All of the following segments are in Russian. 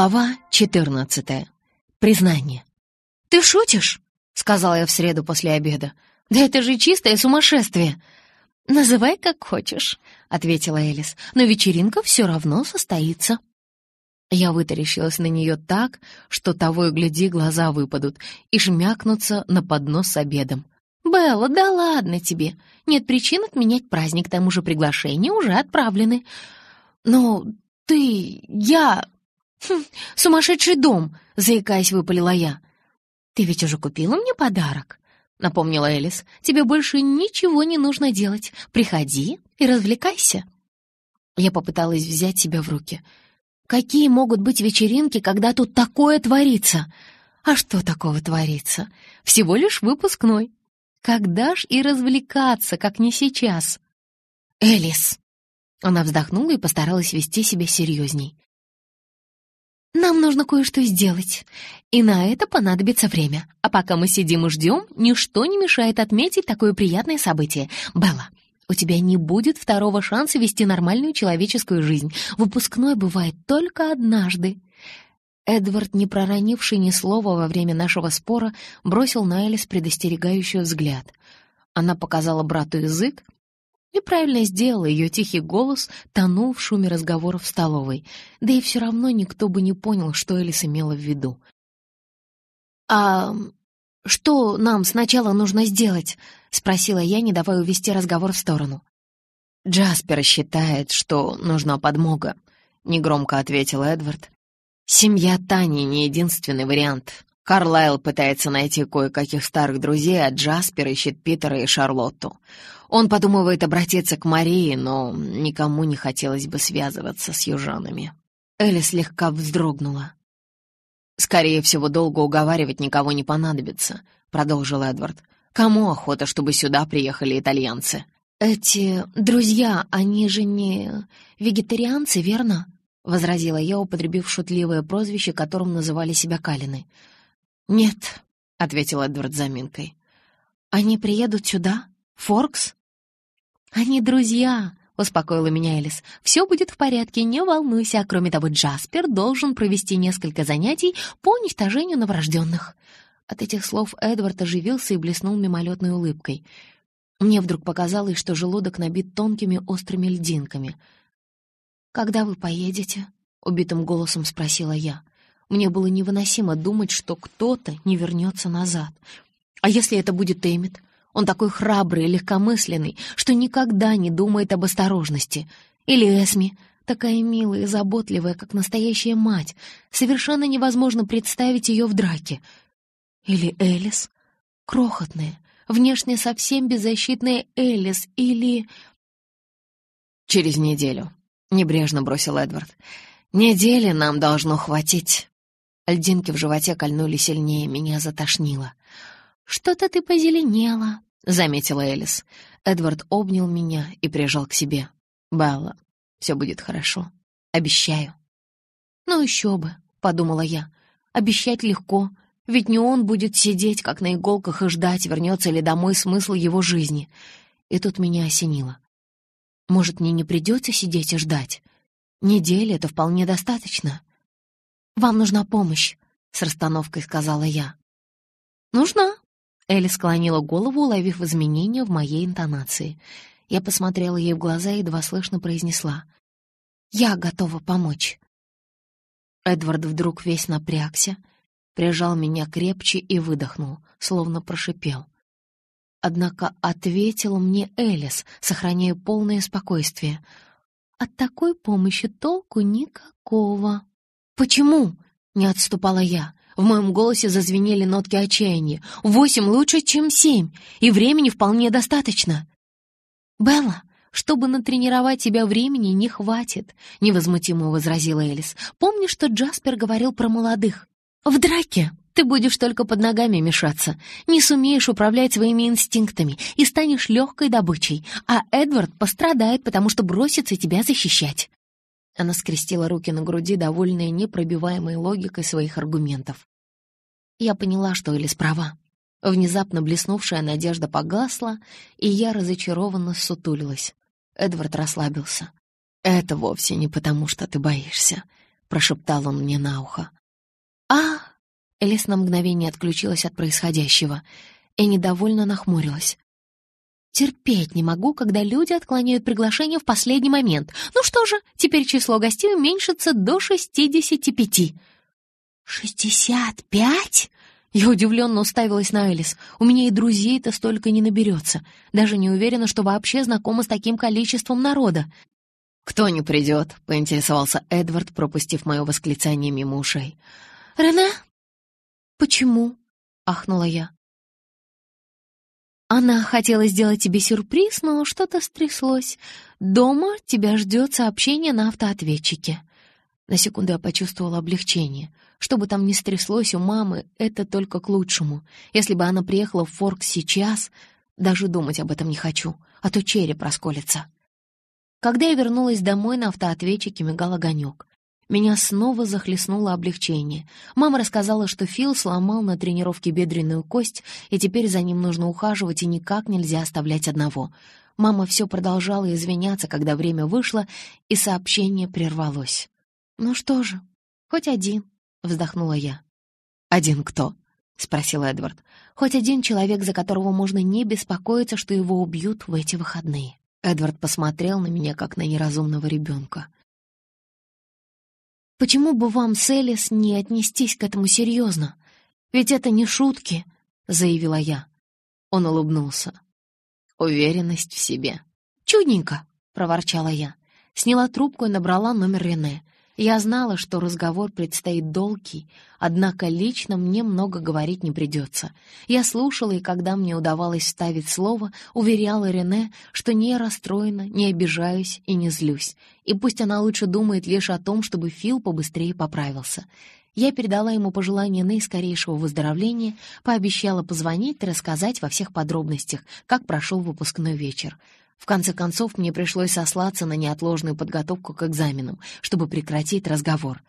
Глава 14. Признание. «Ты шутишь?» — сказала я в среду после обеда. «Да это же чистое сумасшествие!» «Называй как хочешь», — ответила Элис, «но вечеринка все равно состоится». Я вытаращилась на нее так, что того и гляди глаза выпадут и шмякнутся на поднос с обедом. «Белла, да ладно тебе. Нет причин отменять праздник, к тому же приглашения уже отправлены. Но ты... я... Хм, сумасшедший дом!» — заикаясь, выпалила я. «Ты ведь уже купила мне подарок?» — напомнила Элис. «Тебе больше ничего не нужно делать. Приходи и развлекайся». Я попыталась взять себя в руки. «Какие могут быть вечеринки, когда тут такое творится?» «А что такого творится? Всего лишь выпускной. Когда ж и развлекаться, как не сейчас?» «Элис!» Она вздохнула и постаралась вести себя серьезней. Нам нужно кое-что сделать, и на это понадобится время. А пока мы сидим и ждем, ничто не мешает отметить такое приятное событие. Белла, у тебя не будет второго шанса вести нормальную человеческую жизнь. Выпускной бывает только однажды. Эдвард, не проронивший ни слова во время нашего спора, бросил на Элис предостерегающий взгляд. Она показала брату язык, и правильно сделала ее тихий голос, тонул в шуме разговоров в столовой. Да и все равно никто бы не понял, что Элис имела в виду. «А что нам сначала нужно сделать?» — спросила я, не давая увести разговор в сторону. «Джаспер считает, что нужна подмога», — негромко ответил Эдвард. «Семья Тани не единственный вариант. Карлайл пытается найти кое-каких старых друзей, а Джаспер ищет Питера и Шарлотту. Он подумывает обратиться к Марии, но никому не хотелось бы связываться с южанами. Элли слегка вздрогнула. «Скорее всего, долго уговаривать никого не понадобится», — продолжил Эдвард. «Кому охота, чтобы сюда приехали итальянцы?» «Эти друзья, они же не вегетарианцы, верно?» — возразила я, употребив шутливое прозвище, которым называли себя Калины. «Нет», — ответил Эдвард заминкой. «Они приедут сюда? Форкс?» «Они друзья», — успокоила меня Элис. «Все будет в порядке, не волнуйся. Кроме того, Джаспер должен провести несколько занятий по уничтожению новорожденных». От этих слов Эдвард оживился и блеснул мимолетной улыбкой. Мне вдруг показалось, что желудок набит тонкими острыми льдинками. «Когда вы поедете?» — убитым голосом спросила я. Мне было невыносимо думать, что кто-то не вернется назад. А если это будет Эммит? Он такой храбрый и легкомысленный, что никогда не думает об осторожности. Или Эсми, такая милая и заботливая, как настоящая мать. Совершенно невозможно представить ее в драке. Или Элис, крохотная, внешне совсем беззащитная Элис, или... «Через неделю», — небрежно бросил Эдвард. «Недели нам должно хватить». Льдинки в животе кольнули сильнее, меня затошнило. «Что-то ты позеленела», — заметила Элис. Эдвард обнял меня и прижал к себе. «Белла, все будет хорошо. Обещаю». «Ну еще бы», — подумала я. «Обещать легко, ведь не он будет сидеть, как на иголках, и ждать, вернется ли домой смысл его жизни». И тут меня осенило. «Может, мне не придется сидеть и ждать? Недели — это вполне достаточно». «Вам нужна помощь», — с расстановкой сказала я. «Нужна», Элли склонила голову, уловив изменения в моей интонации. Я посмотрела ей в глаза и едва слышно произнесла. «Я готова помочь». Эдвард вдруг весь напрягся, прижал меня крепче и выдохнул, словно прошипел. Однако ответила мне Элис, сохраняя полное спокойствие. «От такой помощи толку никакого». «Почему?» — не отступала я. В моем голосе зазвенели нотки отчаяния. «Восемь лучше, чем семь, и времени вполне достаточно». «Белла, чтобы натренировать тебя времени не хватит», — невозмутимо возразила Элис. «Помни, что Джаспер говорил про молодых. В драке ты будешь только под ногами мешаться, не сумеешь управлять своими инстинктами и станешь легкой добычей, а Эдвард пострадает, потому что бросится тебя защищать». Она скрестила руки на груди, довольная непробиваемой логикой своих аргументов. Я поняла, что Элис права. Внезапно блеснувшая надежда погасла, и я разочарованно сутулилась. Эдвард расслабился. «Это вовсе не потому, что ты боишься», — прошептал он мне на ухо. «А!» Элис на мгновение отключилась от происходящего и недовольно нахмурилась. «Терпеть не могу, когда люди отклоняют приглашение в последний момент. Ну что же, теперь число гостей уменьшится до шестидесяти пяти». «Шестьдесят пять?» Я удивленно уставилась на Элис. У меня и друзей-то столько не наберется. Даже не уверена, что вообще знакома с таким количеством народа. «Кто не придет?» — поинтересовался Эдвард, пропустив мое восклицание мимо ушей. «Рене?» «Почему?» — ахнула я. Она хотела сделать тебе сюрприз, но что-то стряслось. Дома тебя ждет сообщение на автоответчике. На секунду я почувствовала облегчение. Что бы там ни стряслось у мамы, это только к лучшему. Если бы она приехала в Форк сейчас, даже думать об этом не хочу, а то череп расколется. Когда я вернулась домой, на автоответчике мигал огонек. Меня снова захлестнуло облегчение. Мама рассказала, что Фил сломал на тренировке бедренную кость, и теперь за ним нужно ухаживать и никак нельзя оставлять одного. Мама все продолжала извиняться, когда время вышло, и сообщение прервалось. «Ну что же, хоть один», — вздохнула я. «Один кто?» — спросил Эдвард. «Хоть один человек, за которого можно не беспокоиться, что его убьют в эти выходные». Эдвард посмотрел на меня, как на неразумного ребенка. «Почему бы вам с не отнестись к этому серьезно? Ведь это не шутки», — заявила я. Он улыбнулся. «Уверенность в себе». «Чудненько», — проворчала я. Сняла трубку и набрала номер Рене. Я знала, что разговор предстоит долгий, однако лично мне много говорить не придется. Я слушала, и когда мне удавалось ставить слово, уверяла Рене, что не расстроена, не обижаюсь и не злюсь. И пусть она лучше думает лишь о том, чтобы Фил побыстрее поправился. Я передала ему пожелание наискорейшего выздоровления, пообещала позвонить и рассказать во всех подробностях, как прошел выпускной вечер. В конце концов, мне пришлось сослаться на неотложную подготовку к экзаменам, чтобы прекратить разговор.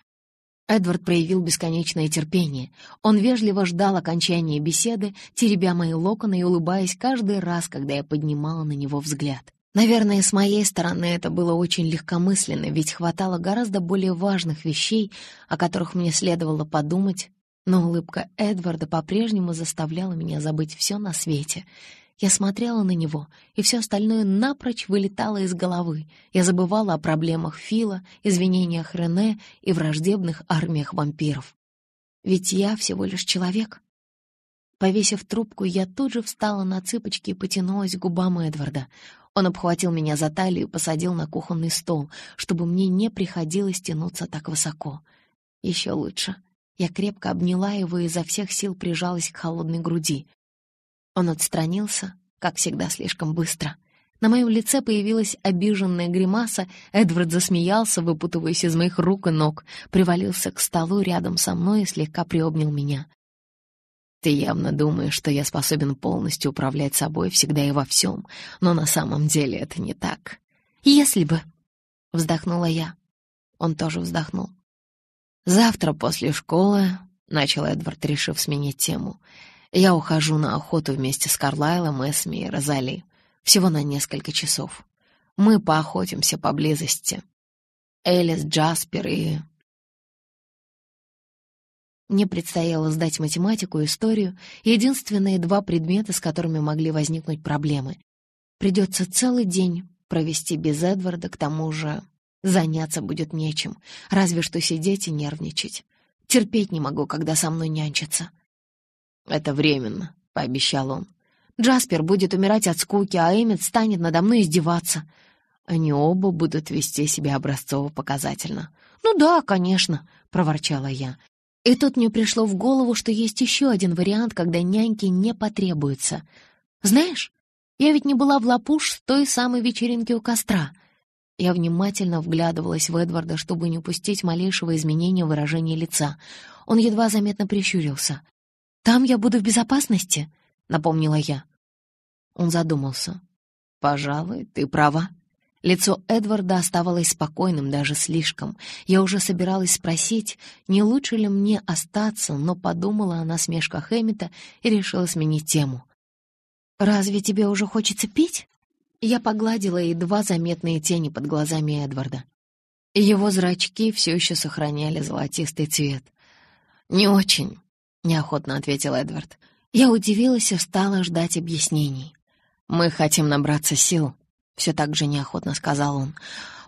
Эдвард проявил бесконечное терпение. Он вежливо ждал окончания беседы, теребя мои локоны и улыбаясь каждый раз, когда я поднимала на него взгляд. Наверное, с моей стороны это было очень легкомысленно, ведь хватало гораздо более важных вещей, о которых мне следовало подумать, но улыбка Эдварда по-прежнему заставляла меня забыть все на свете — я смотрела на него, и все остальное напрочь вылетало из головы. Я забывала о проблемах Фила, извинениях Рене и враждебных армиях вампиров. Ведь я всего лишь человек. Повесив трубку, я тут же встала на цыпочки и потянулась к губам Эдварда. Он обхватил меня за талию и посадил на кухонный стол, чтобы мне не приходилось тянуться так высоко. Еще лучше. Я крепко обняла его и изо всех сил прижалась к холодной груди. Он отстранился, как всегда, слишком быстро. На моем лице появилась обиженная гримаса, Эдвард засмеялся, выпутываясь из моих рук и ног, привалился к столу рядом со мной и слегка приобнял меня. «Ты явно думаешь, что я способен полностью управлять собой всегда и во всем, но на самом деле это не так». «Если бы...» — вздохнула я. Он тоже вздохнул. «Завтра после школы», — начал Эдвард, решив сменить тему, — я ухожу на охоту вместе с Карлайлом, Эсми и Розали. Всего на несколько часов. Мы поохотимся поблизости. Элис, Джаспер и... Мне предстояло сдать математику и историю, единственные два предмета, с которыми могли возникнуть проблемы. Придется целый день провести без Эдварда, к тому же заняться будет нечем, разве что сидеть и нервничать. Терпеть не могу, когда со мной нянчатся. «Это временно», — пообещал он. «Джаспер будет умирать от скуки, а Эммет станет надо мной издеваться». Они оба будут вести себя образцово-показательно. «Ну да, конечно», — проворчала я. И тут мне пришло в голову, что есть еще один вариант, когда няньки не потребуются. Знаешь, я ведь не была в лапуш с той самой вечеринки у костра. Я внимательно вглядывалась в Эдварда, чтобы не упустить малейшего изменения выражения лица. Он едва заметно прищурился. «Там я буду в безопасности», — напомнила я. Он задумался. «Пожалуй, ты права». Лицо Эдварда оставалось спокойным, даже слишком. Я уже собиралась спросить, не лучше ли мне остаться, но подумала о насмешках Эммета и решила сменить тему. «Разве тебе уже хочется пить?» Я погладила едва заметные тени под глазами Эдварда. Его зрачки все еще сохраняли золотистый цвет. «Не очень», — неохотно ответил Эдвард. Я удивилась и стала ждать объяснений. «Мы хотим набраться сил», — все так же неохотно сказал он.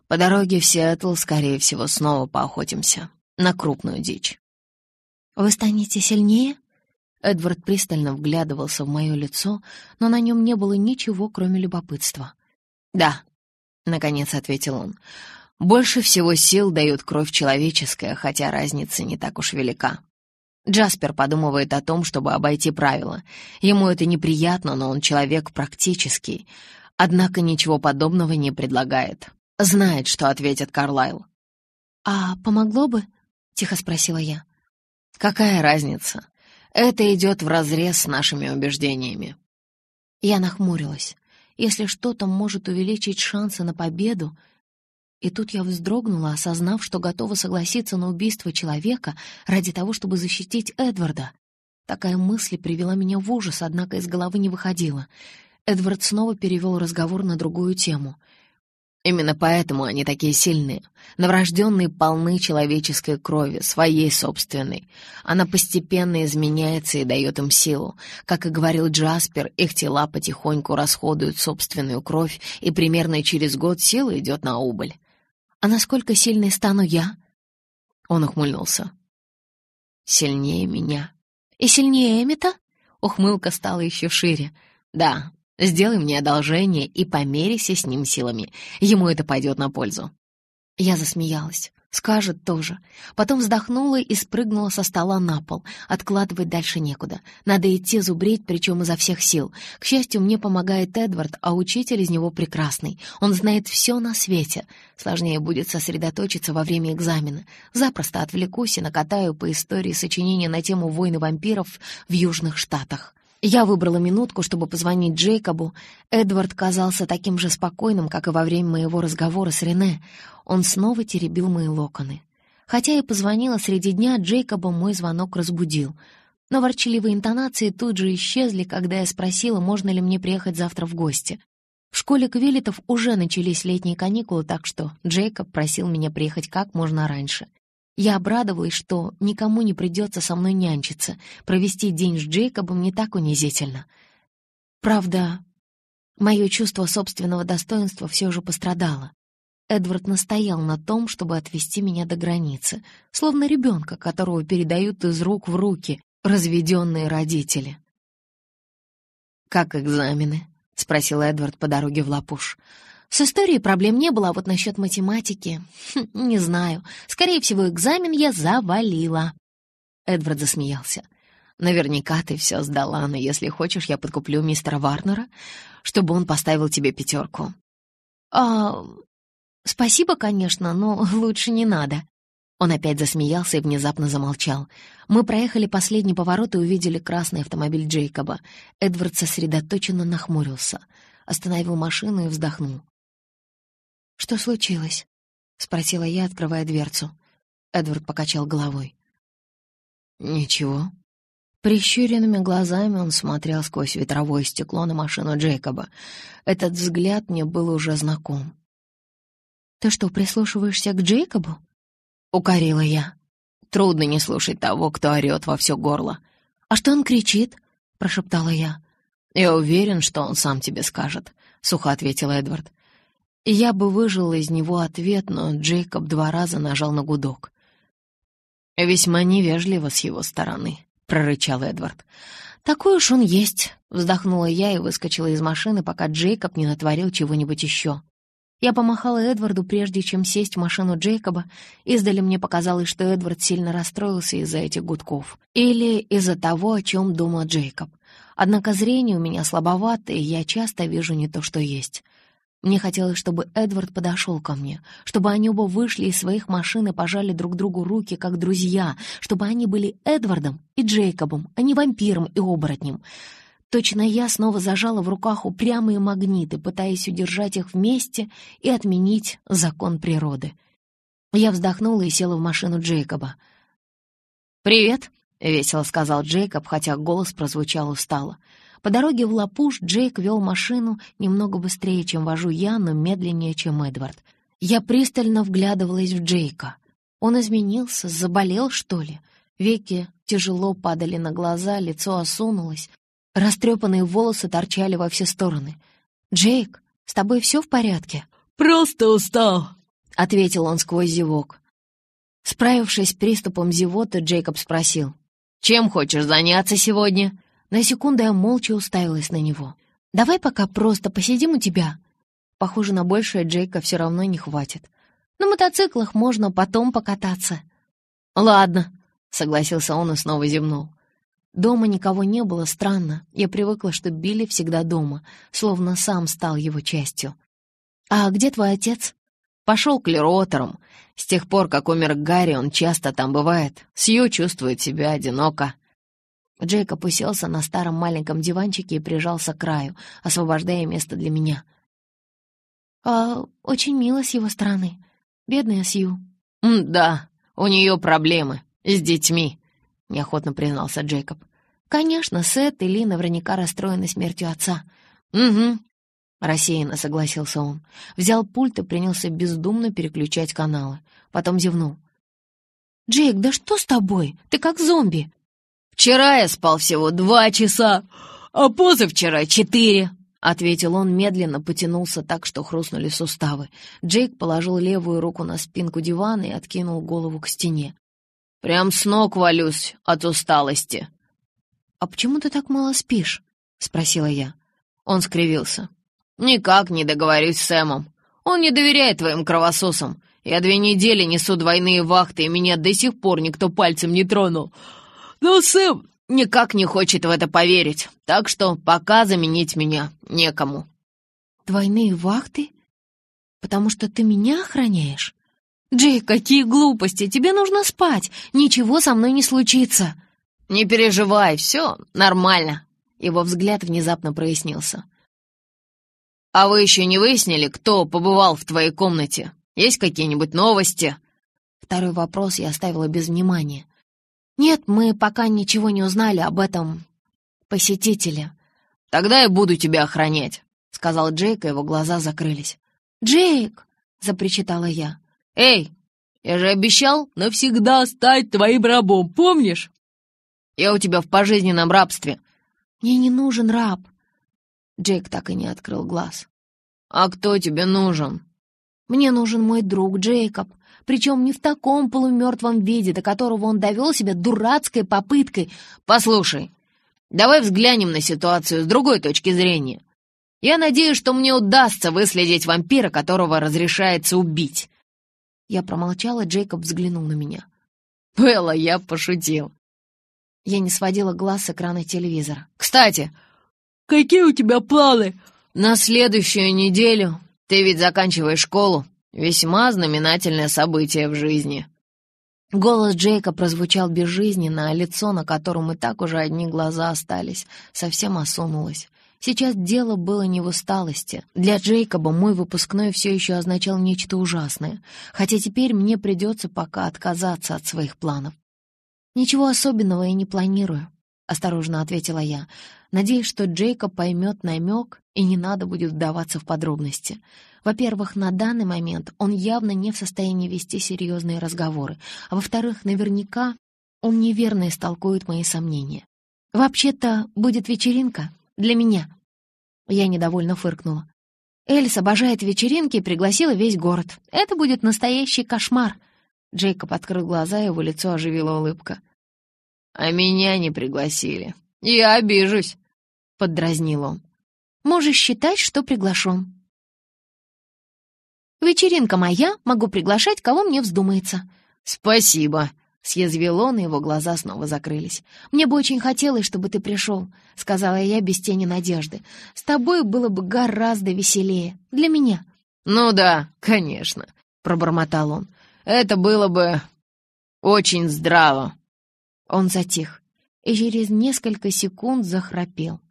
«По дороге в Сиэтл, скорее всего, снова поохотимся. На крупную дичь». «Вы станете сильнее?» Эдвард пристально вглядывался в мое лицо, но на нем не было ничего, кроме любопытства. «Да», — наконец ответил он, — «больше всего сил дает кровь человеческая, хотя разница не так уж велика. Джаспер подумывает о том, чтобы обойти правила. Ему это неприятно, но он человек практический. Однако ничего подобного не предлагает. Знает, что ответит Карлайл. «А помогло бы?» — тихо спросила я. «Какая разница? Это идет вразрез с нашими убеждениями». Я нахмурилась. Если что-то может увеличить шансы на победу, и тут я вздрогнула, осознав, что готова согласиться на убийство человека ради того, чтобы защитить Эдварда. Такая мысль привела меня в ужас, однако из головы не выходила. Эдвард снова перевел разговор на другую тему — Именно поэтому они такие сильные. Новорожденные полны человеческой крови, своей собственной. Она постепенно изменяется и дает им силу. Как и говорил Джаспер, их тела потихоньку расходуют собственную кровь, и примерно через год сила идет на убыль. «А насколько сильной стану я?» Он ухмыльнулся. «Сильнее меня». «И сильнее Эмита?» Ухмылка стала еще шире. «Да, Сделай мне одолжение и померяйся с ним силами. Ему это пойдет на пользу». Я засмеялась. Скажет тоже. Потом вздохнула и спрыгнула со стола на пол. Откладывать дальше некуда. Надо идти зубрить, причем изо всех сил. К счастью, мне помогает Эдвард, а учитель из него прекрасный. Он знает все на свете. Сложнее будет сосредоточиться во время экзамена. Запросто отвлекусь и накатаю по истории сочинения на тему войны вампиров в Южных Штатах. Я выбрала минутку, чтобы позвонить Джейкобу. Эдвард казался таким же спокойным, как и во время моего разговора с Рене. Он снова теребил мои локоны. Хотя я позвонила среди дня, Джейкоба мой звонок разбудил. Но ворчливые интонации тут же исчезли, когда я спросила, можно ли мне приехать завтра в гости. В школе Квилетов уже начались летние каникулы, так что Джейкоб просил меня приехать как можно раньше. Я обрадовалась, что никому не придется со мной нянчиться. Провести день с Джейкобом не так унизительно. Правда, мое чувство собственного достоинства все же пострадало. Эдвард настоял на том, чтобы отвести меня до границы, словно ребенка, которого передают из рук в руки разведенные родители. «Как экзамены?» — спросил Эдвард по дороге в Лапуш. С историей проблем не было, а вот насчет математики... Хм, не знаю. Скорее всего, экзамен я завалила. Эдвард засмеялся. «Наверняка ты все сдала, но если хочешь, я подкуплю мистера Варнера, чтобы он поставил тебе пятерку». «А... спасибо, конечно, но лучше не надо». Он опять засмеялся и внезапно замолчал. Мы проехали последний поворот и увидели красный автомобиль Джейкоба. Эдвард сосредоточенно нахмурился, остановил машину и вздохнул. «Что случилось?» — спросила я, открывая дверцу. Эдвард покачал головой. «Ничего». Прищуренными глазами он смотрел сквозь ветровое стекло на машину Джейкоба. Этот взгляд мне был уже знаком. «Ты что, прислушиваешься к Джейкобу?» — укорила я. Трудно не слушать того, кто орёт во всё горло. «А что он кричит?» — прошептала я. «Я уверен, что он сам тебе скажет», — сухо ответил Эдвард. Я бы выжил из него ответ, но Джейкоб два раза нажал на гудок. «Весьма невежливо с его стороны», — прорычал Эдвард. «Такой уж он есть», — вздохнула я и выскочила из машины, пока Джейкоб не натворил чего-нибудь еще. Я помахала Эдварду, прежде чем сесть в машину Джейкоба. Издали мне показалось, что Эдвард сильно расстроился из-за этих гудков. Или из-за того, о чем думал Джейкоб. Однако зрение у меня слабовато, и я часто вижу не то, что есть. Мне хотелось, чтобы Эдвард подошел ко мне, чтобы они оба вышли из своих машин и пожали друг другу руки, как друзья, чтобы они были Эдвардом и Джейкобом, а не вампиром и оборотнем. Точно я снова зажала в руках упрямые магниты, пытаясь удержать их вместе и отменить закон природы. Я вздохнула и села в машину Джейкоба. «Привет», — весело сказал Джейкоб, хотя голос прозвучал устало. По дороге в Лапуш Джейк вел машину немного быстрее, чем вожу я, но медленнее, чем Эдвард. Я пристально вглядывалась в Джейка. Он изменился, заболел, что ли? Веки тяжело падали на глаза, лицо осунулось. Растрепанные волосы торчали во все стороны. «Джейк, с тобой все в порядке?» «Просто устал», — ответил он сквозь зевок. Справившись с приступом зевоты, Джейкоб спросил. «Чем хочешь заняться сегодня?» На секунду я молча уставилась на него. «Давай пока просто посидим у тебя». Похоже, на большее Джейка все равно не хватит. На мотоциклах можно потом покататься. «Ладно», — согласился он и снова зевнул. Дома никого не было, странно. Я привыкла, что Билли всегда дома, словно сам стал его частью. «А где твой отец?» «Пошел к Леротерам. С тех пор, как умер Гарри, он часто там бывает. Сью чувствует себя одиноко». Джейк опустился на старом маленьком диванчике и прижался к краю, освобождая место для меня. «А, очень мило с его стороны. Бедная Сью». «Да, у нее проблемы с детьми», — неохотно признался Джейкоб. «Конечно, Сет и Ли наверняка расстроены смертью отца». «Угу», — рассеянно согласился он. Взял пульт и принялся бездумно переключать каналы. Потом зевнул. «Джейк, да что с тобой? Ты как зомби!» «Вчера я спал всего два часа, а позавчера четыре», — ответил он, медленно потянулся так, что хрустнули суставы. Джейк положил левую руку на спинку дивана и откинул голову к стене. «Прям с ног валюсь от усталости». «А почему ты так мало спишь?» — спросила я. Он скривился. «Никак не договорюсь с Сэмом. Он не доверяет твоим кровососам. Я две недели несу двойные вахты, и меня до сих пор никто пальцем не тронул. Но Сэм никак не хочет в это поверить, так что пока заменить меня некому». «Двойные вахты? Потому что ты меня охраняешь?» «Джейк, какие глупости! Тебе нужно спать! Ничего со мной не случится!» «Не переживай, все нормально!» Его взгляд внезапно прояснился. «А вы еще не выяснили, кто побывал в твоей комнате? Есть какие-нибудь новости?» Второй вопрос я оставила без внимания. «Нет, мы пока ничего не узнали об этом посетителе». «Тогда я буду тебя охранять», — сказал Джейк, и его глаза закрылись. «Джейк!» — запричитала я. «Эй, я же обещал навсегда стать твоим рабом, помнишь? Я у тебя в пожизненном рабстве». «Мне не нужен раб». Джейк так и не открыл глаз. «А кто тебе нужен?» «Мне нужен мой друг Джейкоб, причем не в таком полумертвом виде, до которого он довел себя дурацкой попыткой. Послушай, давай взглянем на ситуацию с другой точки зрения. Я надеюсь, что мне удастся выследить вампира, которого разрешается убить». Я промолчала, Джейкоб взглянул на меня. «Белла, я пошутил». Я не сводила глаз с экрана телевизора. «Кстати, какие у тебя планы на следующую неделю? Ты ведь заканчиваешь школу. Весьма знаменательное событие в жизни». Голос Джейка прозвучал безжизненно, а лицо, на котором и так уже одни глаза остались, совсем осунулось. Сейчас дело было не в усталости. Для Джейкоба мой выпускной все еще означал нечто ужасное, хотя теперь мне придется пока отказаться от своих планов. «Ничего особенного я не планирую», — осторожно ответила я. Надеюсь, что Джейкоб поймет намек и не надо будет вдаваться в подробности. Во-первых, на данный момент он явно не в состоянии вести серьезные разговоры, а во-вторых, наверняка он неверно истолкует мои сомнения. «Вообще-то будет вечеринка для меня». Я недовольно фыркнула. Эльс обожает вечеринки и пригласила весь город. Это будет настоящий кошмар. Джейкоб открыл глаза, его лицо оживила улыбка. «А меня не пригласили. Я обижусь», — поддразнил он. «Можешь считать, что приглашен». «Вечеринка моя, могу приглашать, кого мне вздумается». «Спасибо», — съязвил он, и его глаза снова закрылись. «Мне бы очень хотелось, чтобы ты пришел», — сказала я без тени надежды. «С тобой было бы гораздо веселее. Для меня». «Ну да, конечно», — пробормотал он. Это было бы очень здраво. Он затих и через несколько секунд захрапел.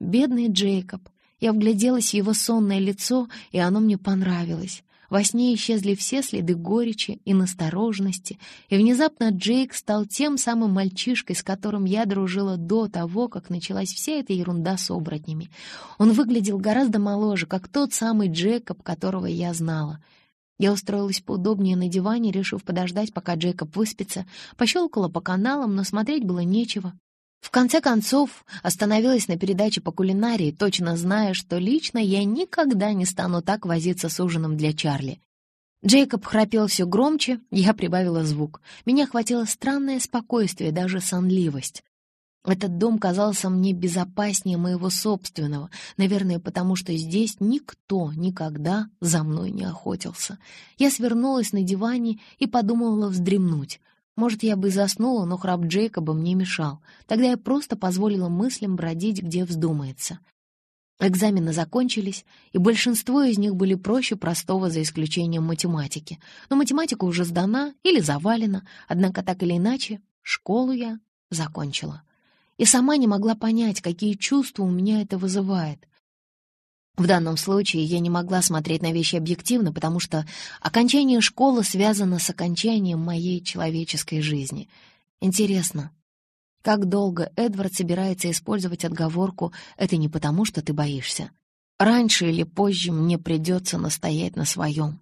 Бедный Джейкоб. Я вгляделась в его сонное лицо, и оно мне понравилось. Во сне исчезли все следы горечи и настороженности, и внезапно Джейк стал тем самым мальчишкой, с которым я дружила до того, как началась вся эта ерунда с оборотнями. Он выглядел гораздо моложе, как тот самый Джейкоб, которого я знала. Я устроилась поудобнее на диване, решив подождать, пока Джейкоб выспится, пощелкала по каналам, но смотреть было нечего. В конце концов, остановилась на передаче по кулинарии, точно зная, что лично я никогда не стану так возиться с ужином для Чарли. Джейкоб храпел все громче, я прибавила звук. Меня охватило странное спокойствие, даже сонливость. Этот дом казался мне безопаснее моего собственного, наверное, потому что здесь никто никогда за мной не охотился. Я свернулась на диване и подумала вздремнуть. Может, я бы заснула, но храп Джейкоба мне мешал. Тогда я просто позволила мыслям бродить, где вздумается. Экзамены закончились, и большинство из них были проще простого, за исключением математики. Но математика уже сдана или завалена, однако так или иначе школу я закончила и сама не могла понять, какие чувства у меня это вызывает. В данном случае я не могла смотреть на вещи объективно, потому что окончание школы связано с окончанием моей человеческой жизни. Интересно, как долго Эдвард собирается использовать отговорку «это не потому, что ты боишься». Раньше или позже мне придется настоять на своем.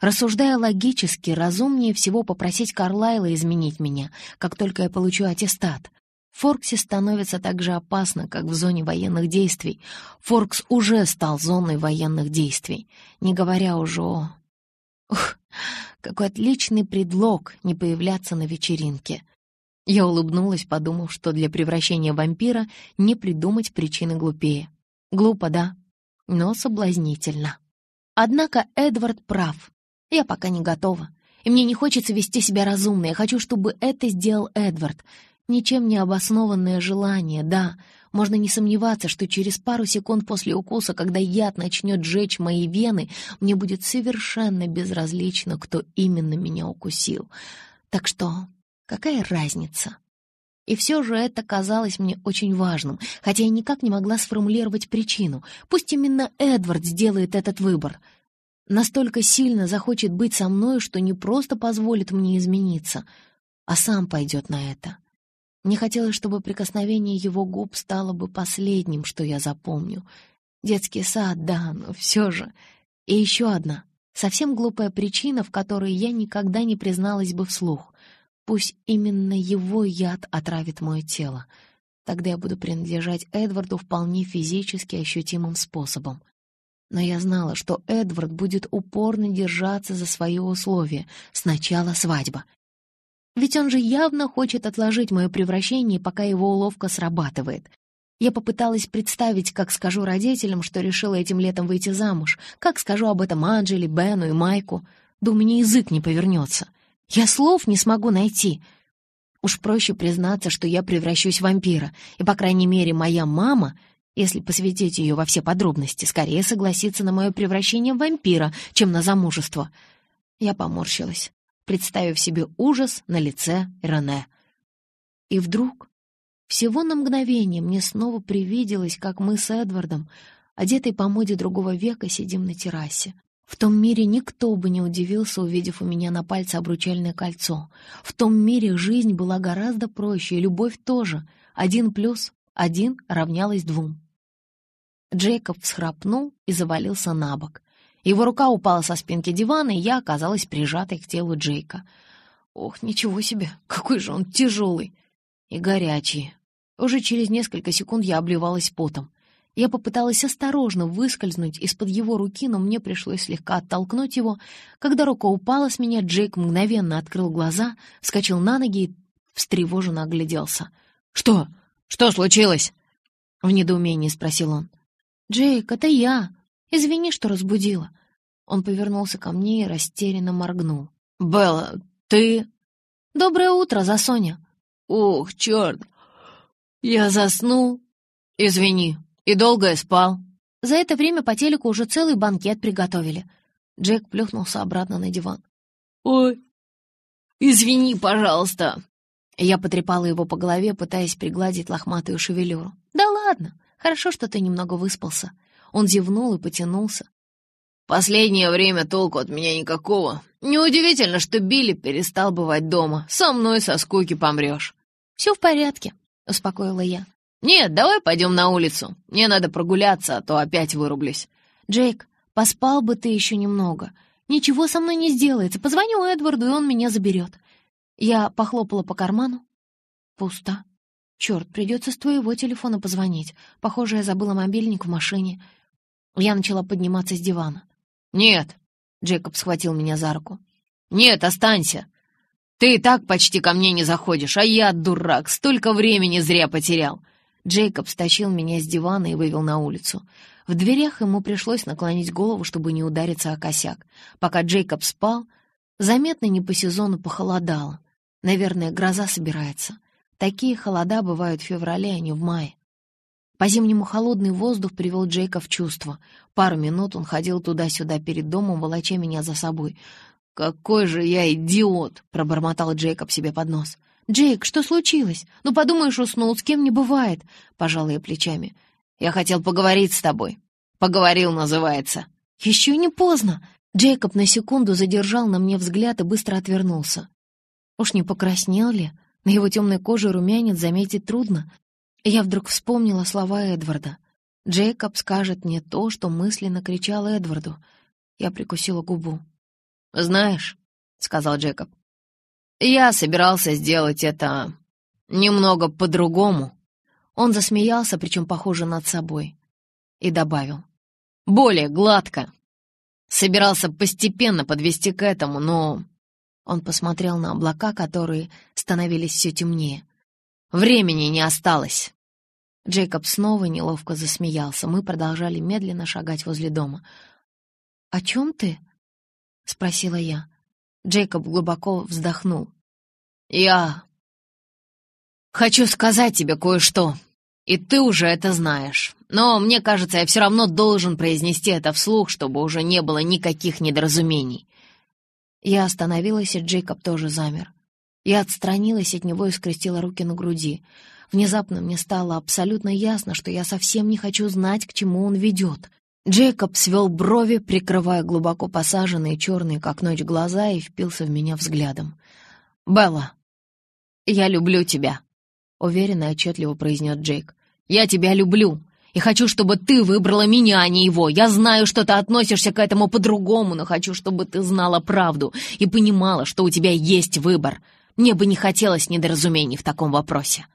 Рассуждая логически, разумнее всего попросить Карлайла изменить меня, как только я получу аттестат. Форксе становится так же опасно, как в зоне военных действий. Форкс уже стал зоной военных действий, не говоря уже о... Ух, какой отличный предлог не появляться на вечеринке. Я улыбнулась, подумав, что для превращения вампира не придумать причины глупее. Глупо, да, но соблазнительно. Однако Эдвард прав. Я пока не готова. И мне не хочется вести себя разумно. Я хочу, чтобы это сделал Эдвард. Ничем не обоснованное желание, да. Можно не сомневаться, что через пару секунд после укуса, когда яд начнет жечь мои вены, мне будет совершенно безразлично, кто именно меня укусил. Так что какая разница? И все же это казалось мне очень важным, хотя я никак не могла сформулировать причину. Пусть именно Эдвард сделает этот выбор. Настолько сильно захочет быть со мной, что не просто позволит мне измениться, а сам пойдет на это. Мне хотелось, чтобы прикосновение его губ стало бы последним, что я запомню. Детский сад, да, но все же. И еще одна, совсем глупая причина, в которой я никогда не призналась бы вслух. Пусть именно его яд отравит мое тело. Тогда я буду принадлежать Эдварду вполне физически ощутимым способом. Но я знала, что Эдвард будет упорно держаться за свои условия. Сначала свадьба, ведь он же явно хочет отложить мое превращение, пока его уловка срабатывает. Я попыталась представить, как скажу родителям, что решила этим летом выйти замуж, как скажу об этом Анджеле, Бену и Майку. Да у меня язык не повернется. Я слов не смогу найти. Уж проще признаться, что я превращусь в вампира, и, по крайней мере, моя мама, если посвятить ее во все подробности, скорее согласится на мое превращение в вампира, чем на замужество. Я поморщилась представив себе ужас на лице Рене. И вдруг, всего на мгновение, мне снова привиделось, как мы с Эдвардом, одетые по моде другого века, сидим на террасе. В том мире никто бы не удивился, увидев у меня на пальце обручальное кольцо. В том мире жизнь была гораздо проще, и любовь тоже. Один плюс один равнялось двум. Джейкоб всхрапнул и завалился на бок. Его рука упала со спинки дивана, и я оказалась прижатой к телу Джейка. Ох, ничего себе, какой же он тяжелый и горячий. Уже через несколько секунд я обливалась потом. Я попыталась осторожно выскользнуть из-под его руки, но мне пришлось слегка оттолкнуть его. Когда рука упала с меня, Джейк мгновенно открыл глаза, вскочил на ноги и встревоженно огляделся. «Что? Что случилось?» — в недоумении спросил он. «Джейк, это я!» Извини, что разбудила». Он повернулся ко мне и растерянно моргнул. «Белла, ты...» «Доброе утро, Засоня». «Ух, черт! Я заснул. Извини, и долго я спал». За это время по телеку уже целый банкет приготовили. Джек плюхнулся обратно на диван. «Ой, извини, пожалуйста». Я потрепала его по голове, пытаясь пригладить лохматую шевелюру. «Да ладно, хорошо, что ты немного выспался. Он зевнул и потянулся. «Последнее время толку от меня никакого. Неудивительно, что Билли перестал бывать дома. Со мной со скуки помрешь». «Все в порядке», — успокоила я. «Нет, давай пойдем на улицу. Мне надо прогуляться, а то опять вырублюсь». «Джейк, поспал бы ты еще немного. Ничего со мной не сделается. Позвоню Эдварду, и он меня заберет. Я похлопала по карману. Пусто. Черт, придется с твоего телефона позвонить. Похоже, я забыла мобильник в машине. Я начала подниматься с дивана. «Нет», — Джейкоб схватил меня за руку. «Нет, останься. Ты и так почти ко мне не заходишь, а я, дурак, столько времени зря потерял». Джейкоб стащил меня с дивана и вывел на улицу. В дверях ему пришлось наклонить голову, чтобы не удариться о косяк. Пока Джейкоб спал, заметно не по сезону похолодало. Наверное, гроза собирается. Такие холода бывают в феврале, а не в мае. По-зимнему холодный воздух привел Джейка в чувство. Пару минут он ходил туда-сюда перед домом, волоча меня за собой. «Какой же я идиот!» — пробормотал Джейкоб себе под нос. «Джейк, что случилось? Ну, подумаешь, уснул, с кем не бывает!» — пожал я плечами. «Я хотел поговорить с тобой. Поговорил, называется». «Еще не поздно!» Джейкоб на секунду задержал на мне взгляд и быстро отвернулся. Уж не покраснел ли? На его темной коже румянец заметить трудно. Я вдруг вспомнила слова Эдварда. Джейкоб скажет мне то, что мысленно кричал Эдварду. Я прикусила губу. «Знаешь», — сказал Джейкоб, — «я собирался сделать это немного по-другому». Он засмеялся, причем похоже над собой, и добавил. «Более гладко. Собирался постепенно подвести к этому, но...» Он посмотрел на облака, которые становились все темнее. Времени не осталось». Джейкоб снова неловко засмеялся. Мы продолжали медленно шагать возле дома. «О чем ты?» — спросила я. Джейкоб глубоко вздохнул. «Я хочу сказать тебе кое-что, и ты уже это знаешь. Но мне кажется, я все равно должен произнести это вслух, чтобы уже не было никаких недоразумений». Я остановилась, и Джейкоб тоже замер. Я отстранилась от него и скрестила руки на груди. Внезапно мне стало абсолютно ясно, что я совсем не хочу знать, к чему он ведет. Джейкоб свел брови, прикрывая глубоко посаженные черные, как ночь, глаза, и впился в меня взглядом. «Белла, я люблю тебя», — уверенно и отчетливо произнес Джейк. «Я тебя люблю, и хочу, чтобы ты выбрала меня, а не его. Я знаю, что ты относишься к этому по-другому, но хочу, чтобы ты знала правду и понимала, что у тебя есть выбор. Мне бы не хотелось недоразумений в таком вопросе.